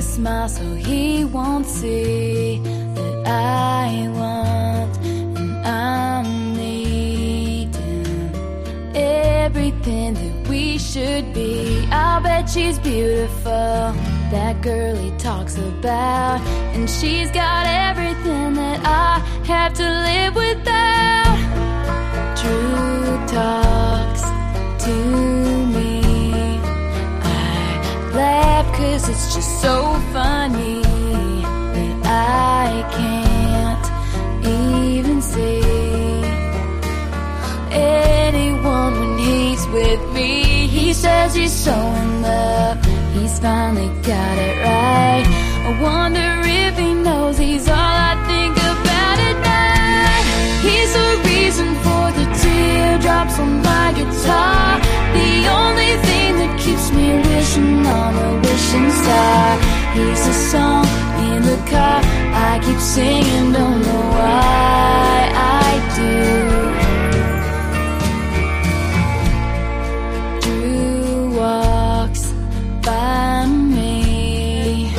a smile so he won't see that I want and I'm needing everything that we should be. I'll bet she's beautiful, that girl he talks about, and she's got everything that I have to live without. It's just so funny that I can't even see anyone when he's with me. He says he's so in love, he's finally got it right. Singing, don't know why I do. Drew walks by me.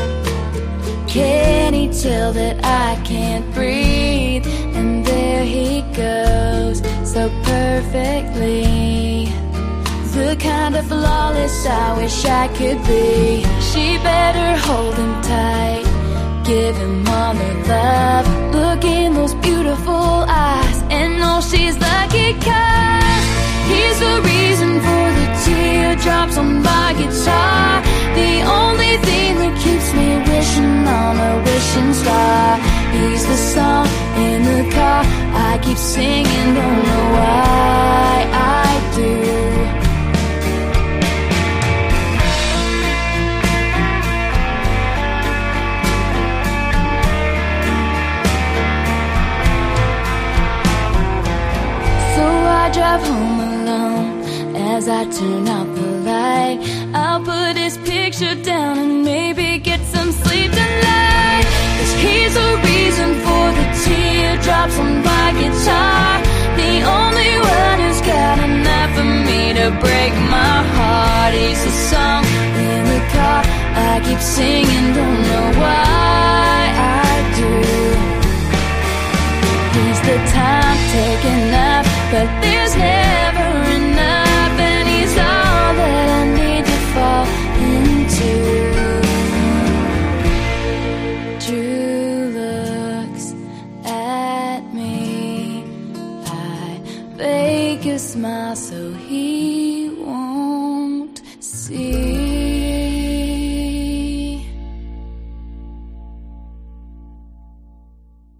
Can he tell that I can't breathe? And there he goes, so perfectly. The kind of flawless I wish I could be. She better hold give him all her love. Look in those beautiful eyes, and know she's lucky 'cause he's the reason for the teardrops on my guitar. The only thing that keeps me wishing on a wishing star. He's the song in the car I keep singing, don't know why drive home alone as I turn out the light. I'll put his picture down and maybe get some sleep tonight. Cause he's the reason for the teardrops on my guitar. The only one who's got enough for me to break my heart. He's the song in the car I keep singing, don't know why I do. He's the time taken up, but fake a smile so he won't see.